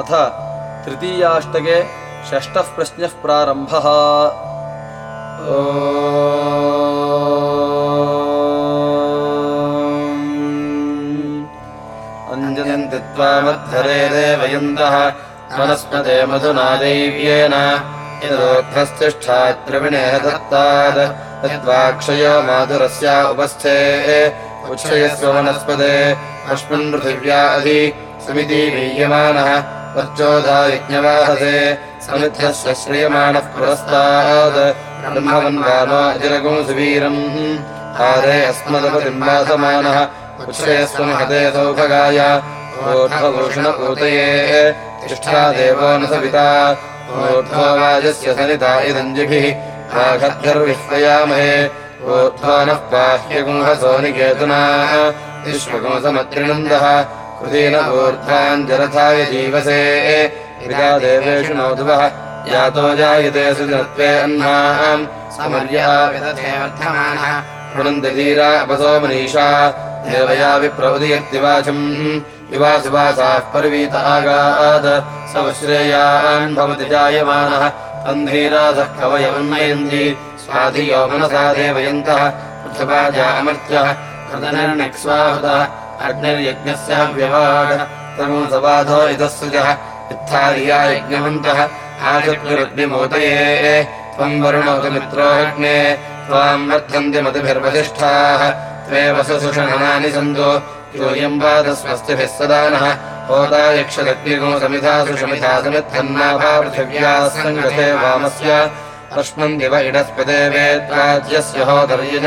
अथ तृतीयाष्टके षष्ठः प्रश्नः प्रारम्भः। अञ्जयन्ति त्वामद्धरे देवयन्तः वनस्पते मधुना दैव्येन यदोऽध्वस्तिष्ठाद्रविणेह दत्तात् यद्वाक्षयो माधुरस्य उपस्थे उच्छयस्व वनस्पते अस्मिन् पृथिव्या अधि समिति वीयमानः वर्चोधा यज्ञवाहसे समिद्धस्य श्रियमाणः पुरस्तात् ब्रह्मवन्वानो हारे अस्मदपतिम्बासमानः सौभगाय। ऊर्ध्वभूषणपूतये तिष्ठा देवो न सविता। ऊर्ध्वो वाजस्य सनिता इदञ्जिभिः आघद्गर्विह्वयामहे ऊर्ध्वो बाह्यगुंहसो विश्वगुंसमत्रिनन्दः कृतेन ऊर्ध्वाञ्जरथाय जीवसे देवेषु नोधुवः यातो जायते सुजनत्वे अह्नाम् समर्या विदधे वर्धमानः। पुनन्ति धीरा अपसो मनीषा। देवया आगात् सवश्रेयान् भवति जायमानः। तन्धीरासः कवयमुन्नयन्ति स्वाधियो मनसा देवयन्तः अग्निर्यज्ञस्य व्यवाड तमो सबाधो इतः इत्थार्या यज्ञवन्तः आचक्रुरग्निमोदये त्वम् वरुणोतु मित्रोऽग्ने। त्वाम् वर्धन्ति मतिभिर्वसिष्ठाः। त्वे वसुषणानि सन्तो योऽयम् पादस्वस्तिभिः सदा नः होता यक्षदग्निगो समिधासु शमिधा समिद्धन्नाभा पृथिव्याः सङ्गते वामस्य। अस्मन् दिव इडस्पदे वेद्वाज्यस्य होदर्यज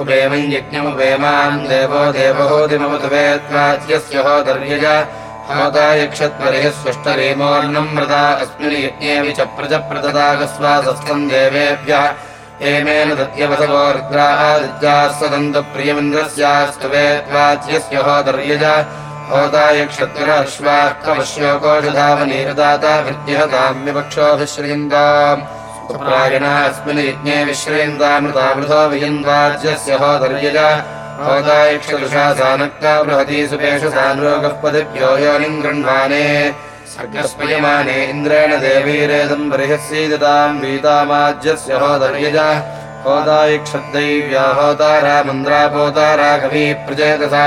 उपेमम् यज्ञमुपेमाम् देवो देवहोदिमवतु वेत्वाच्यस्य होदर्यज होता यक्षत्वरिः स्वष्टरीमोर्णम् मृदा अस्मिन् यज्ञे विच प्रजप्रददागस्वासस्तम् देवेभ्यः। हेमेन दत्यवसवो रुद्रादित्याः होदर्यज कवश्योकोषधावनीरदाता अस्मिन् यज्ञे विश्रयन्तामृतामृतो सानक्ता बृहती सुपेषु सानरोगः पदिभ्यो योनिम् गृह्णाने। सर्गस्मयमाने इन्द्रेण देवीरेदम् बर्हिस्सीदताम् वीतामाज्यस्य होदर्यज। होता यक्षद्दैव्या होतारा प्रचेतसा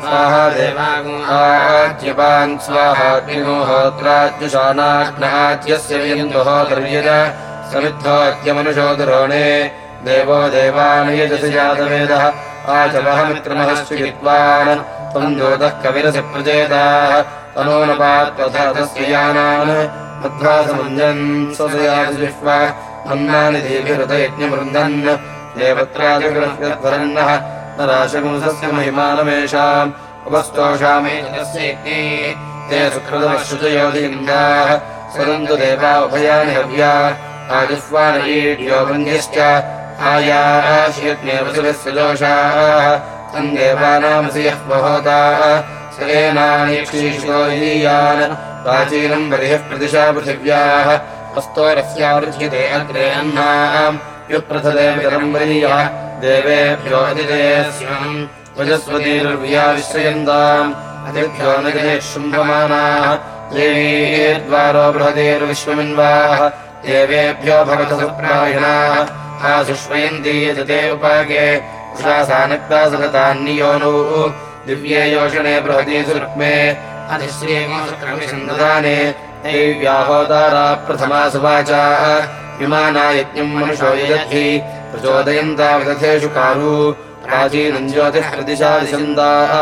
स्वाहा देवाज्यपान् स्वाहाग्निहोत्राज्युषानाग्नाज्यस्य विन्दुहोदर्यज समिद्धोऽद्यमनुषोदरोणे देवो देवानयजसि जातवेदः त्वम् ज्योतः कविरसि प्रचेताः तनोनपात्वधातस्य यानान् अन्नानि देभिहृतयज्ञमृन्दन् देवत्राजगृह्यध्वरन्नः न राशकुंसस्य महिमानमेषाम् उपस्तोषामे ते सुकृतमश्रुतयोधिन्दाः स्वदन्तु देवा उभयानि हव्या आजिह्वानयीड्यो वन्द्यश्च। आयाशियज्ञे दोषाः। तम् देवानामसि यः वहोताः सेनानीक्षीषोयान् प्राचीनम् बलिः प्रदिशा पृथिव्याः। हस्तोरस्यावृध्यते अग्रे अह्नाम् युप्रथदे वितरम् वरीयः देवेभ्यो अतिदेयस्यम् वजस्वतीर्व्याविश्रयन्ताम् अतिभ्यो नगरे शुम्भमानाः देवीर्द्वारो बृहदेर्विश्वमिन्वाः देवेभ्यो दिव्ये योषणे सुरुक्मे प्रथमा सुवाचाः विमाना मनुषो प्रचोदयन्ता विदथेषु कारु। प्राचीनम् ज्योतिः प्रदिशा दिशन्दाः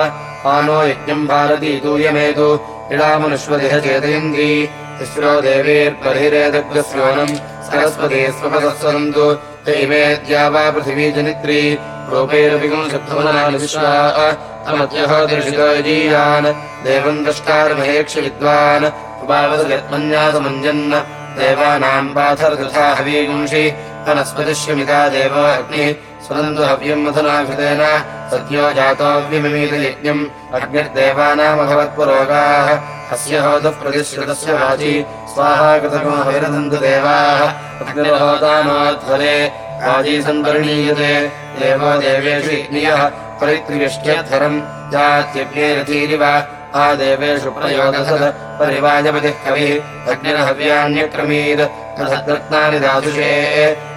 आनो यज्ञम् भारती तूयमेतु इडामनुष्वदिह चेतयन्ति। तिस्रो देवीर्बर्हिरेदग्रस्योनम् सरस्वती वा पृथिवी जनित्री। रूपैरपि गुंशब्धमनानि विश्वा अमद्यः दर्शितो यजीयान्। देवम् द्रष्टारमहेक्ष विद्वान्। उपावसयत्मन्यासमञ्जन्। देवानाम् पाथरतथा हवीगुंषि वनस्पतिष्यमिता देवो अग्निः स्वदन्तु हव्यम् मधुना सद्यो जातोऽव्यमिमीतयज्ञम् अग्निर्देवानामभवत्पुरोगाः। अस्य होतः प्रतिश्रुतस्य वाचि। स्वाहा देवाः। अग्निर्होतानोध्वरे वाजी सम्परिणीयते देवो देवेषु यज्ञियः परित्रियष्ट्यध्वरम् जात्यज्ञेरथीरिव आ देवेषु प्रयोगसद परिवाजपतिः कविः। अग्निर्हव्यान्यक्रमीत् रत्नानि दादुषे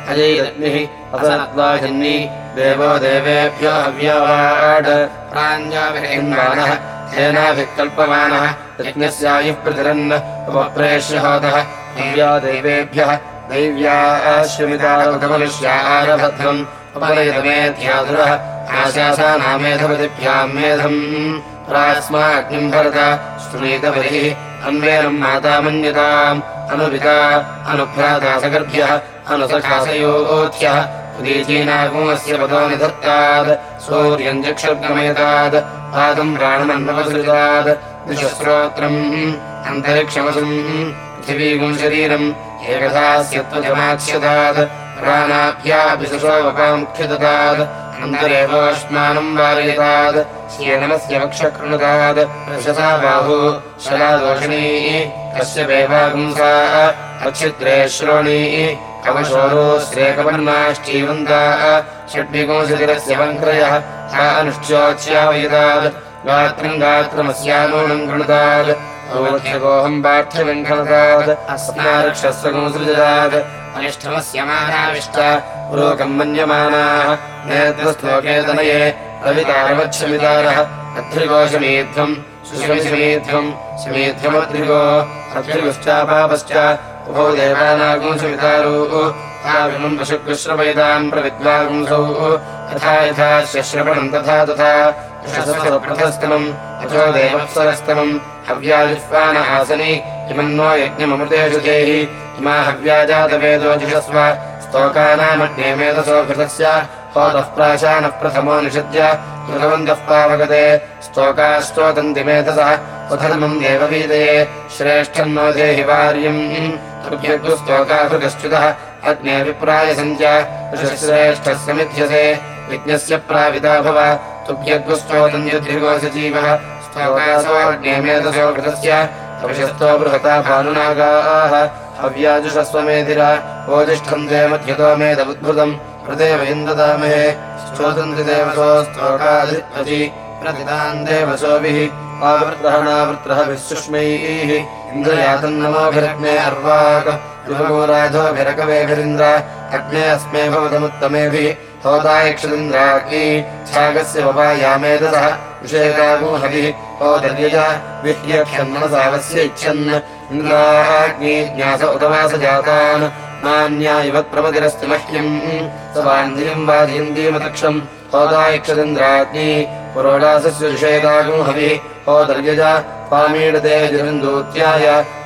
अजैरग्निः असरत्वाजन्नी देवो देवेभ्यो हव्यावाड् प्राञ्जाभिर्मानः तेनाभिः कल्पमानः यज्ञस्यायुः प्रतिरन् उपप्रेष्य होतः देवेभ्यः दैव्याश्वमितारमनुष्या आरभद्रम् उपनयतमेध्याधुरः आशासानामेधपतिभ्याम् मेधम्। प्रास्माग्निम् भरत श्रुणीतबलिः अन्वेनम् मातामन्यताम् अनुपिता अनुभिधा अनुभ्रादासगर्भ्यः अनुसधासयोत् सौर्यम् चमयतात् पादम् प्राणमन्वसृतात् शरीरम् एकदास्यत्वजमाक्ष्यतात् प्राणाभ्यापितमुख्यदतात् स्य वक्षकृतात् शाबाहुः शलादोषिणी। तस्य वैवागुंसा अक्षिद्रे श्रोणीः। कवशोरोपन्नाष्टीवन्ता षड्विकुंशतिरस्य वङ्क्रयः सा अनुश्चाच्च्यावयतात् गात्रम् गात्रमस्यानूनम् कृणुताद् कृणुतात् औवध्यगोऽहम् पार्थ्यवङ्खनतात् अस्मारक्षस्वगुंसृजतात् अनिष्ठमस्य मानाविष्ट पुरोकम् मन्यमानाः। नेत्रश्लोकेतनये रवितारवच्छमितारः। अध्रिगोशमीध्वम् सुशमिशमीध्वम् शमीध्वमध्रिगो अध्रिगुश्चापापश्च उभौ देवानागुंसमितारोः। ताविमम् पशुकृश्रवैताम् प्रविद्वागुंसौ। यथा यथा श्रश्रवणम् तथा तथा। प्रथस्तमम् अथो देवप्सरस्तमम्। हव्याजिह्वान आसनि इमन्नो यज्ञममृतेषु देहि इमा हव्याजातवेदो जिषस्व घृतस्य। होतः प्राशानः प्रथमो निषद्य। कृतवन्तः पावगते। स्तोकास्तोतन्ति मेधसः उधर्मम् देववीदये श्रेष्ठन्नो देहि वार्यम्। तुभ्यग्स्तोकाकृतश्च्युतः अग्ने विप्राय सञ्च ऋषश्रेष्ठः समिध्यसे यज्ञस्य प्राविता भव। तुभ्यग्स्तोतन्यद्रिगोऽसि जीवः। स्तोकासोऽग्ने मेधसो घृतस्य अविशस्तो बृहता भानुनागाः। हव्याजुषस्वमेधिरा। ओजिष्ठन्ते मध्यतो मेदबुद्भुतम् हृदेव इन्ददामहे स्तोतन्ति देवसो देवसोभिः। आवृत्रहणावृत्रः विसुष्मैः इन्द्रयातन्नमोभिरग्ने अर्वाक्। युवगोराधोभिरकवेभिरिन्द्र अग्ने अस्मे होदायक्षदिन्द्राग्नि छागस्य वपायामेदसः विषयकागुहभिः होदर्यज विह्यक्षन्मनसावस्य इच्छन्। जातान्। मह्यम् होदायक्षदिन्द्राग्नि पुरोडासस्य पामीडते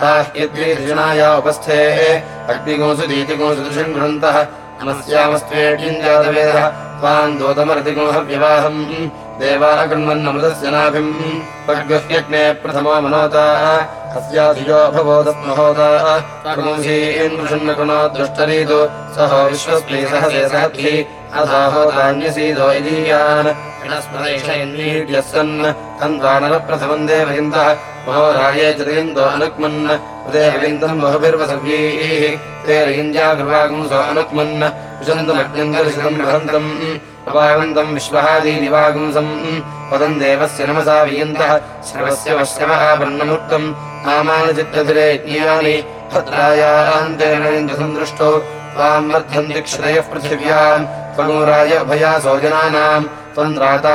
ताः यद्विजनाया उपस्थे अग्निगोसु दीतिगोसु दृशम् गृहन्तः नमस्यामस्त्वेऽजातवेदः त्वाम् दूतमरतिगुणव्यवाहम् देवाः कृण्वन्नमृतस्य नाभिम् त्वद्गह्यग्ने प्रथमो मनोता। अस्याधियो भवोदस्महोदाः कर्मंसीन्द्रशन्नकुणो दृष्टरीतु सहो विश्वस्मै सहसे सहद्भिः। अधाहोदान्यसीदो इदीयान्। यस्सन् तन्वानरप्रथमम् देवयन्तः महोराये चरिन्दो अनुक्मन् हृदयविन्दम् बहुभिर्वसव्यैः तेरयिञ्जाकृपाकम् सो अनुक्मन् विशन्तमग्निम् दर्शितम् भवन्तम् अपावन्तम् विश्वहादीनिवागुंसम् पदम् देवस्य नमसा वियन्तः। श्रवस्य वश्यमः पन्नमुक्तम् नामानचित्तधिरे ज्ञानि भद्रायान्तेनसन्दृष्टो त्वाम् वर्धन्ति क्षतयः पृथिव्याम्। त्वयभयासौ सोजनानाम् त्वम् राता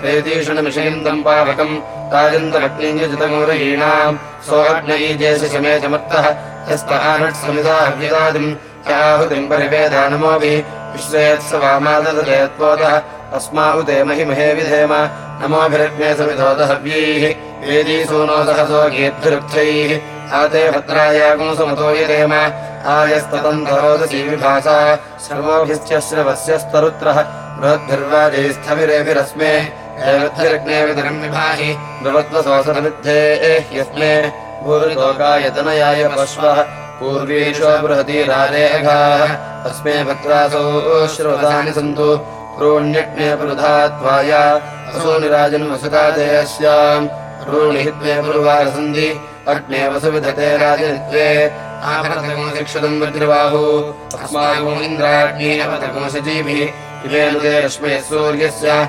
प्रेतीषणमिषयन्तम् पावकम् राजन्तमग्निञ्जतमूरयीणाम् सोऽग्नयीजेशमे चमर्तः यस्तहानट्समिदाहव्यदादिम् याहुतिम् परिवेदानमोऽपि विश्वेत्स वामाददयत्वोदः अस्मा महिमहे विधेम नमोभिरग्ने समिधोदहव्यैः वेदीसूनोदहसो गीर्भिरुक्थैः आते यदेम विभासा सर्वोभिश्च श्रवस्यस्तरुत्रः बृहद्भिर्वाजैस्थविरेभिरस्मे देवद्भिरग्ने वितरम् विभाहि बृहद्वसोसरमिद्धे यस्मे भूरिलोकायतनयाय पश्वः। पूर्वीशो बृहती रारेघाः। अस्मे भद्रासौ श्रोतानि सन्तु। प्रोण्यग्ने पुरुधात्वाय असो निराजन् वसुकादेयस्याम् प्रोणिहित्वे पुरुवारसन्धि। अग्ने वसुविधते राजनित्वे। आभरतकमशिक्षतम् वज्रबाहु। अस्माकमिन्द्राग्ने अवतकमशजीभिः इमेनुते रश्मयः सूर्यस्य।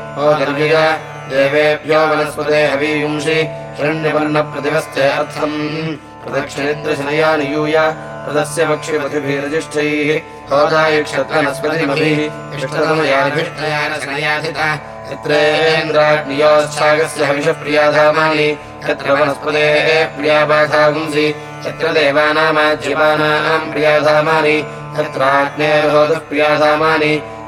ओ देवेभ्यो वनस्पते हवीयुंषि हिरण्यवर्णप्रतिवस्थे अर्थम्। प्रदक्षिणिद्रशनया नियूय प्रदस्य पक्षिपतिभिरजिष्ठैः होदायुक्षत्रनस्पतिमभिः इष्टतमयाभिष्टयानशनयाधिता यत्रेन्द्राग्नियोच्छागस्य हविषप्रियाधामानि यत्र वनस्पते प्रियाबाधागुंसि यत्र देवानामाज्यवानाम् प्रियाधामानि तत्राग्नेर्होदः प्रियाधामानि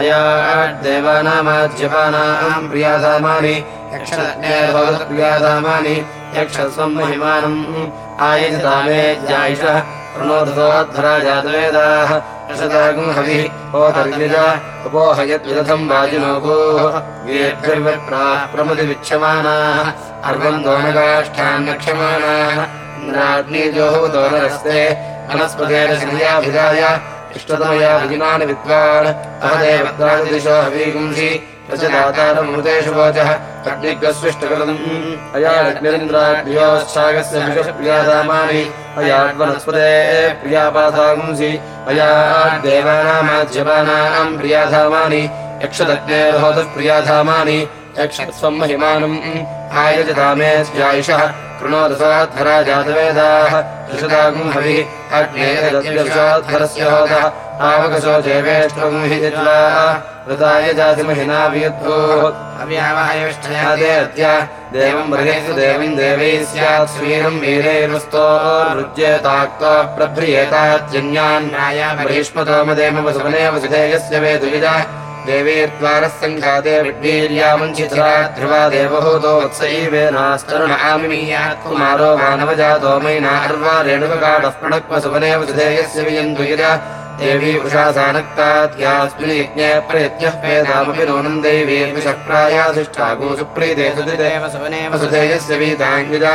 अयाड्देवानामाज्यपानाम् प्रियाधामानि यक्षप्रियाधामानि यक्षस्वम् महिमानम् आयजतामे ज्यायिषः प्रणोधतोद्धरा जातवेदाः यशदागुम् हविः ओतर्गिजा उपोहयद्विदधम् वाजिनोगोः वीर्भिर्विप्राः प्रमतिविच्छमानाः, अर्वम् दोनकाष्ठान्नक्षमाणाः इन्द्राग्निजोः दोनरस्ते वनस्पतेरशनयाभिधाय इष्टतमया विजिनानि विद्वान्। अहदेवद्राजदिशो हवीगुंसि। प्रचदातारमृतेषु वोचः। अग्निग्रस्विष्टकृतम् अयाग्निरिन्द्राग्नियोश्चागस्य विषप्रियाधामानि अयाड्वनस्पते प्रियापाधागुंसि अयाड्देवानामाज्यपानाम् प्रियाधामानि। यक्षदग्नेर्होतः प्रियाधामानि यक्षस्वम् महिमानम् आयजतामे स्यायुषः कृणोदसाध्वरा जातवेदाः ऋषदागुम् हविः होतः आवकशो ऋताय जातिमहिना वियुद्धोः देवम् बृहेषु देवीम् देवैः स्यात् श्रीरम् वीरैर्वस्तोरुज्येताक्तो प्रभ्रियेतात्यन्यान् बहिष्मतो मदेम देवेर्द्वारः सङ्घाते ध्रुवा देवहूतो वत्सैवेनास्तरुणामियात् कुमारो मानवजातो मैना अर्वा रेणुककाडः वत्सैवे मानवजातोमैनार्वा रेणुकेव देवी पुषासानक्तास्मिन् यज्ञे प्रयज्ञः सुवनेव सुधेयस्य वीताङ्गिदा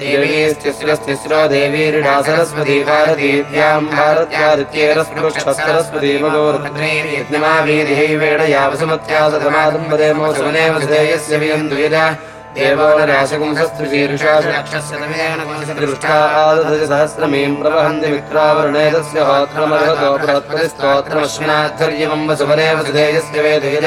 देवीस्तिस्रस्तिस्रो देवीर्णा सरस्वती भारतीभ्याम् भारत्यादित्यैरस्पृक्षस्सरस्वतीमगोरुद्रैर्यज्ञमावीरिहैवेणया वसुमत्या सतमादम्बदे मोसुमनेव सुदेयस्य वियन्तुयज देवो न राशकुंसस्त्रिशीर्षासहस्रमीम् प्रवहन्ति मित्रावरुणे तस्य होत्रमर्हतो बृहत्परिस्तोत्रमश्विनाध्वर्यमम्ब सुमनेव सुदेयस्य वेदयज।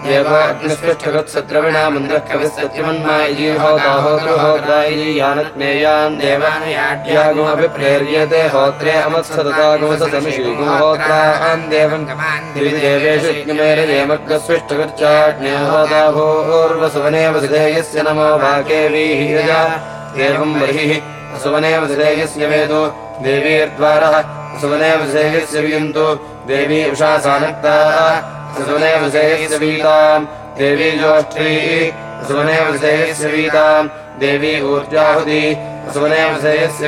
वेदयजा देवो अग्निस्पृष्ठगत्सद्रविणा मन्द्रः कविः सत्यमन्मा देवानयाड्यागुमपि प्रेर्यते होत्रे देवम् यज्ञमेरयेमग्रस्पृष्ठगच्चाग्नेहोता भूर्वसुवने नमो भागेवीहीरजा एवम् बर्हिः वसुवने वसुधेयस्य वेदो देवीर्द्वारः वसुवने वसुधेयस्य वियन्तु। देवी उषासानक्ताः असुमने वृषी सवीताम् देवीज्योष्ठी असुवने वृषेश्व देवी ऊर्जाहुदी असुवने वृषेश्व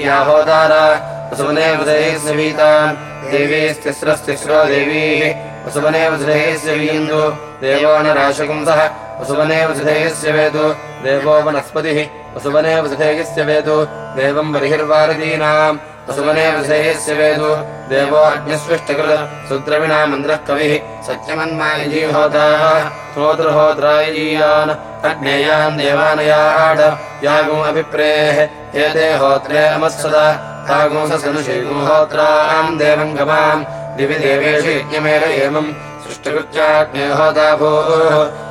व्याहोदारा असुवने वृषैश्च वीताम् देवीस्तिस्रो देवी असुवने वृषेश्व देवो न राशकुंसः वसुवने वृषेहस्य वेदु देवो वनस्पतिः असुवने वृषेहिस्य वेदो देवम् बर्हिर्वारिदीनाम् वसुधेयस्य वेदु देवो अग्निस्पृष्टकृत सुद्रविणा मन्द्रः कविः सत्यमन्मायजीहोताः स्तोत्रहोत्रायजीयान् अग्नेयान् देवानयाड यागुम् अभिप्रेः एते होत्रे अमत्सदा तागुंसनुषीगुहोत्राम् देवम् गमाम् दिवि देवेषु एवम् सृष्टकृत्याग्नेहोता भूः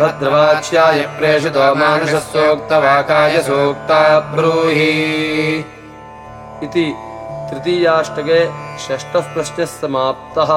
भद्रवाच्याय प्रेषितो मानुषः सूक्तवाकाय सूक्ता ब्रूहि। इति तृतीयाष्टके षष्ठः प्रश्नः समाप्तः